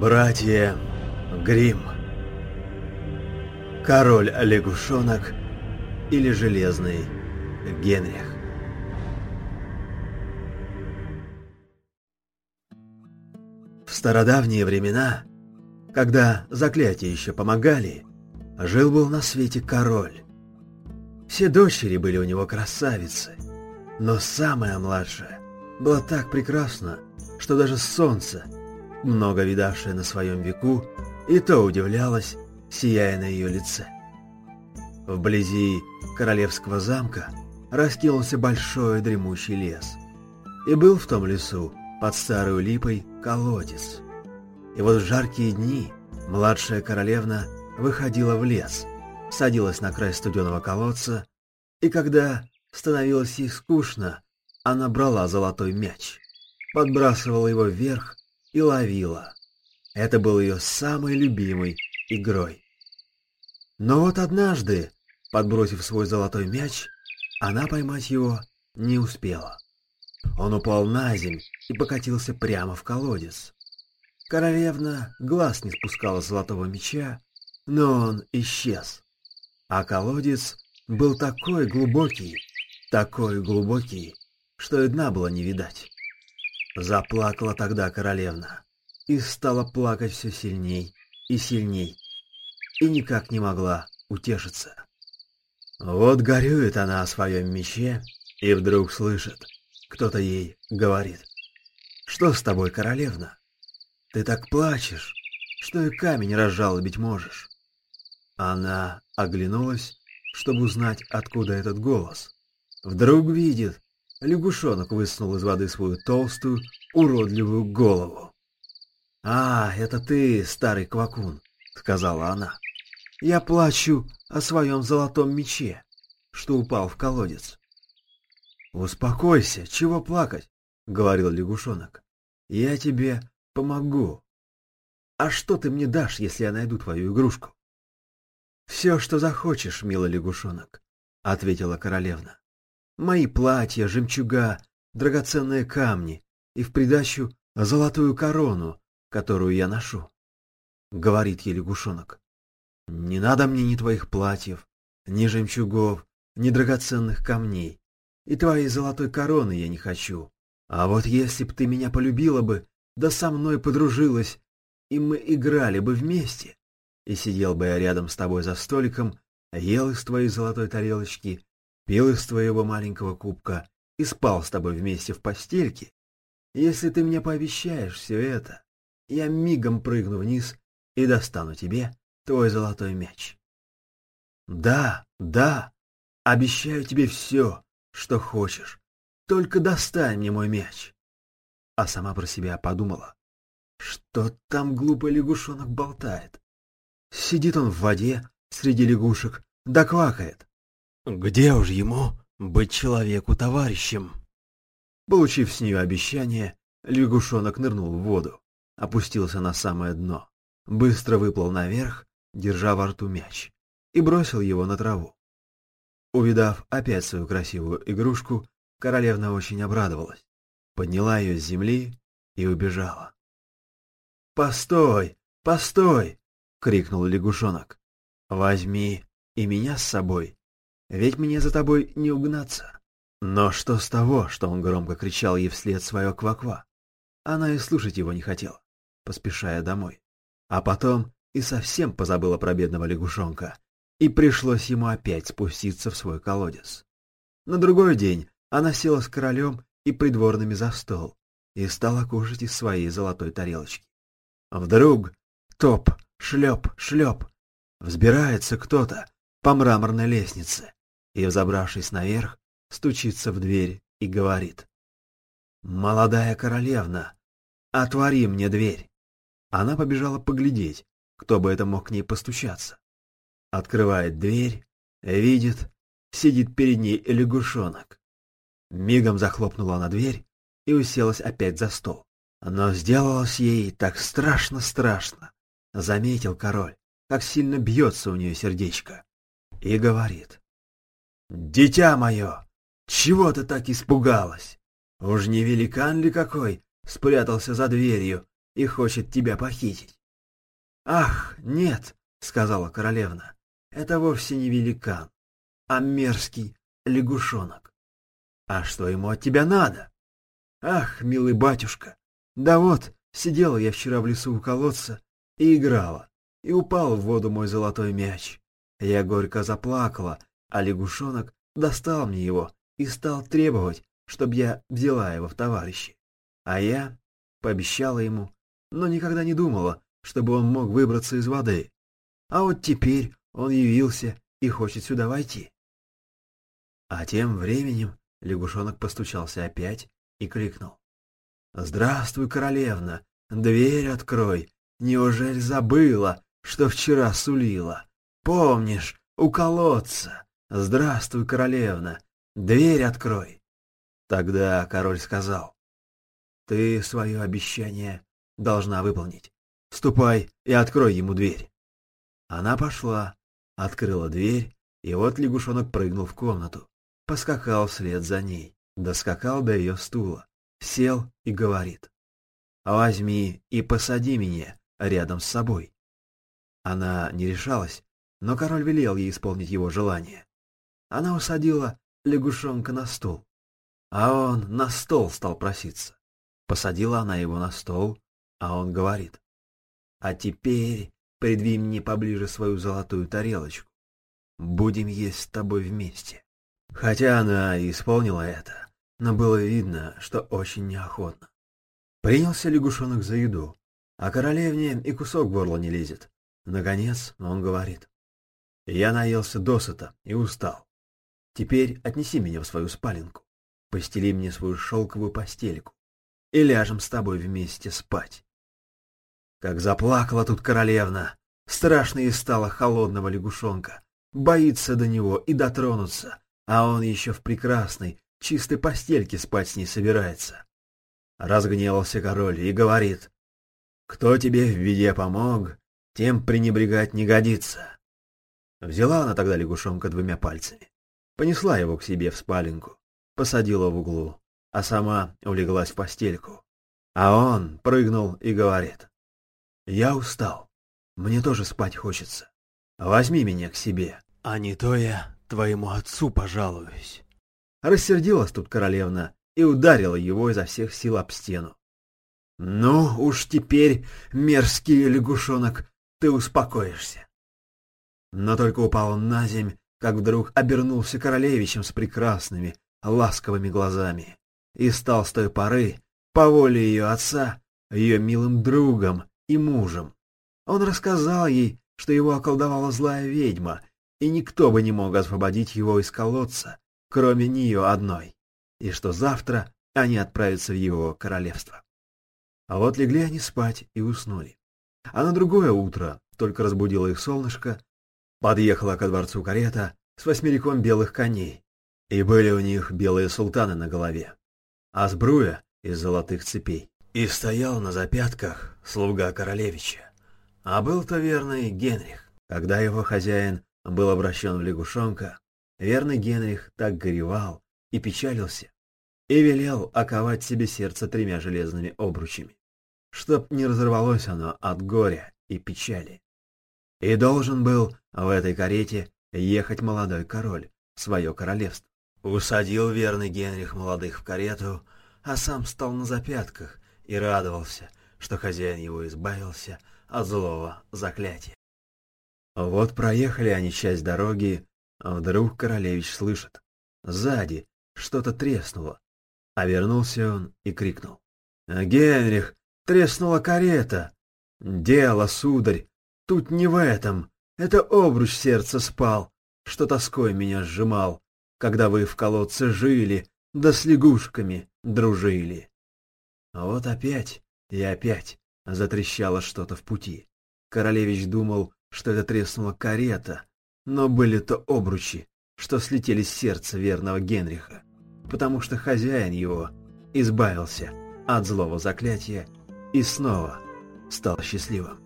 Братья Грим. Король лягушонок или Железный Генрих. В стародавние времена, когда заклятия еще помогали, жил-был на свете король. Все дочери были у него красавицы, но самая младшая была так прекрасна, что даже солнце, много видавшее на своем веку, и то удивлялось, сияя на ее лице. Вблизи королевского замка раскинулся большой дремучий лес. И был в том лесу, под старой липой, колодец. И вот в жаркие дни младшая королевна выходила в лес, садилась на край студеного колодца, и когда становилось ей скучно, она брала золотой мяч, подбрасывала его вверх и ловила. Это был ее самой любимой игрой. Но вот однажды, подбросив свой золотой мяч, она поймать его не успела. Он упал на земь и покатился прямо в колодец. Королевна глаз не спускала золотого мяча, но он исчез. А колодец был такой глубокий, такой глубокий, что и дна было не видать. Заплакала тогда королевна и стала плакать все сильней и сильней, и никак не могла утешиться. Вот горюет она о своем мече, и вдруг слышит, кто-то ей говорит. «Что с тобой, королевна? Ты так плачешь, что и камень разжалобить можешь». Она оглянулась, чтобы узнать, откуда этот голос. Вдруг видит, лягушонок высунул из воды свою толстую, уродливую голову. «А, это ты, старый квакун», — сказала она. «Я плачу о своем золотом мече, что упал в колодец». «Успокойся, чего плакать?» — говорил лягушонок. «Я тебе помогу. А что ты мне дашь, если я найду твою игрушку?» «Все, что захочешь, милый лягушонок», — ответила королевна. «Мои платья, жемчуга, драгоценные камни и в придачу золотую корону, которую я ношу», — говорит ей лягушонок. «Не надо мне ни твоих платьев, ни жемчугов, ни драгоценных камней, и твоей золотой короны я не хочу. А вот если б ты меня полюбила бы, да со мной подружилась, и мы играли бы вместе, и сидел бы я рядом с тобой за столиком, ел из твоей золотой тарелочки, пил из твоего маленького кубка и спал с тобой вместе в постельке, если ты мне пообещаешь все это, я мигом прыгну вниз и достану тебе твой золотой мяч. Да, да, обещаю тебе все, что хочешь, только достань мне мой мяч. А сама про себя подумала, что там глупый лягушонок болтает. Сидит он в воде среди лягушек, да квакает. Где уж ему быть человеку-товарищем? Получив с нее обещание, лягушонок нырнул в воду, опустился на самое дно, быстро выплыл наверх, держа во рту мяч, и бросил его на траву. Увидав опять свою красивую игрушку, королевна очень обрадовалась, подняла ее с земли и убежала. «Постой! Постой!» — крикнул лягушонок. «Возьми и меня с собой, ведь мне за тобой не угнаться». Но что с того, что он громко кричал ей вслед свое кваква? Она и слушать его не хотела, поспешая домой. А потом и совсем позабыла про бедного лягушонка, и пришлось ему опять спуститься в свой колодец. На другой день она села с королем и придворными за стол и стала кушать из своей золотой тарелочки. Вдруг топ шлеп, шлеп. Взбирается кто-то по мраморной лестнице и, взобравшись наверх, стучится в дверь и говорит. «Молодая королевна, отвори мне дверь!» Она побежала поглядеть, кто бы это мог к ней постучаться. Открывает дверь, видит, сидит перед ней лягушонок. Мигом захлопнула она дверь и уселась опять за стол. Но сделалось ей так страшно-страшно, Заметил король, как сильно бьется у нее сердечко. И говорит. «Дитя мое, чего ты так испугалась? Уж не великан ли какой спрятался за дверью и хочет тебя похитить. «Ах, нет», — сказала королевна, — «это вовсе не великан, а мерзкий лягушонок. А что ему от тебя надо?» «Ах, милый батюшка, да вот, сидела я вчера в лесу у колодца и играла, и упал в воду мой золотой мяч. Я горько заплакала, а лягушонок достал мне его и стал требовать, чтобы я взяла его в товарищи. А я пообещала ему, но никогда не думала, чтобы он мог выбраться из воды. А вот теперь он явился и хочет сюда войти. А тем временем лягушонок постучался опять и крикнул. «Здравствуй, королевна! Дверь открой! Неужели забыла, что вчера сулила? Помнишь, у колодца? Здравствуй, королевна! Дверь открой!» Тогда король сказал. «Ты свое обещание должна выполнить. Ступай и открой ему дверь. Она пошла, открыла дверь, и вот лягушонок прыгнул в комнату. Поскакал вслед за ней, доскакал до ее стула, сел и говорит. «Возьми и посади меня рядом с собой». Она не решалась, но король велел ей исполнить его желание. Она усадила лягушонка на стол, а он на стол стал проситься. Посадила она его на стол, а он говорит. А теперь придвинь мне поближе свою золотую тарелочку. Будем есть с тобой вместе. Хотя она и исполнила это, но было видно, что очень неохотно. Принялся лягушонок за еду, а королевне и кусок горла не лезет. Наконец он говорит. Я наелся досыта и устал. Теперь отнеси меня в свою спаленку, постели мне свою шелковую постельку и ляжем с тобой вместе спать. Как заплакала тут королевна. Страшно ей стало холодного лягушонка. Боится до него и дотронуться, а он еще в прекрасной, чистой постельке спать с ней собирается. Разгневался король и говорит, «Кто тебе в беде помог, тем пренебрегать не годится». Взяла она тогда лягушонка двумя пальцами, понесла его к себе в спаленку, посадила в углу, а сама улеглась в постельку. А он прыгнул и говорит, я устал. Мне тоже спать хочется. Возьми меня к себе, а не то я твоему отцу пожалуюсь. Рассердилась тут королевна и ударила его изо всех сил об стену. Ну уж теперь, мерзкий лягушонок, ты успокоишься. Но только упал он на земь, как вдруг обернулся королевичем с прекрасными, ласковыми глазами и стал с той поры, по воле ее отца, ее милым другом и мужем. Он рассказал ей, что его околдовала злая ведьма, и никто бы не мог освободить его из колодца, кроме нее одной, и что завтра они отправятся в его королевство. А вот легли они спать и уснули. А на другое утро только разбудило их солнышко, подъехала ко дворцу карета с восьмериком белых коней, и были у них белые султаны на голове, а сбруя из золотых цепей. И стоял на запятках слуга королевича. А был-то верный Генрих. Когда его хозяин был обращен в лягушонка, верный Генрих так горевал и печалился, и велел оковать себе сердце тремя железными обручами, чтоб не разорвалось оно от горя и печали. И должен был в этой карете ехать молодой король в свое королевство. Усадил верный Генрих молодых в карету, а сам стал на запятках и радовался, что хозяин его избавился от злого заклятия. Вот проехали они часть дороги, а вдруг королевич слышит. Сзади что-то треснуло. А вернулся он и крикнул. «Генрих, треснула карета!» «Дело, сударь, тут не в этом. Это обруч сердца спал, что тоской меня сжимал, когда вы в колодце жили, да с лягушками дружили». А вот опять и опять затрещало что-то в пути. Королевич думал, что это треснула карета, но были то обручи, что слетели с сердца верного Генриха, потому что хозяин его избавился от злого заклятия и снова стал счастливым.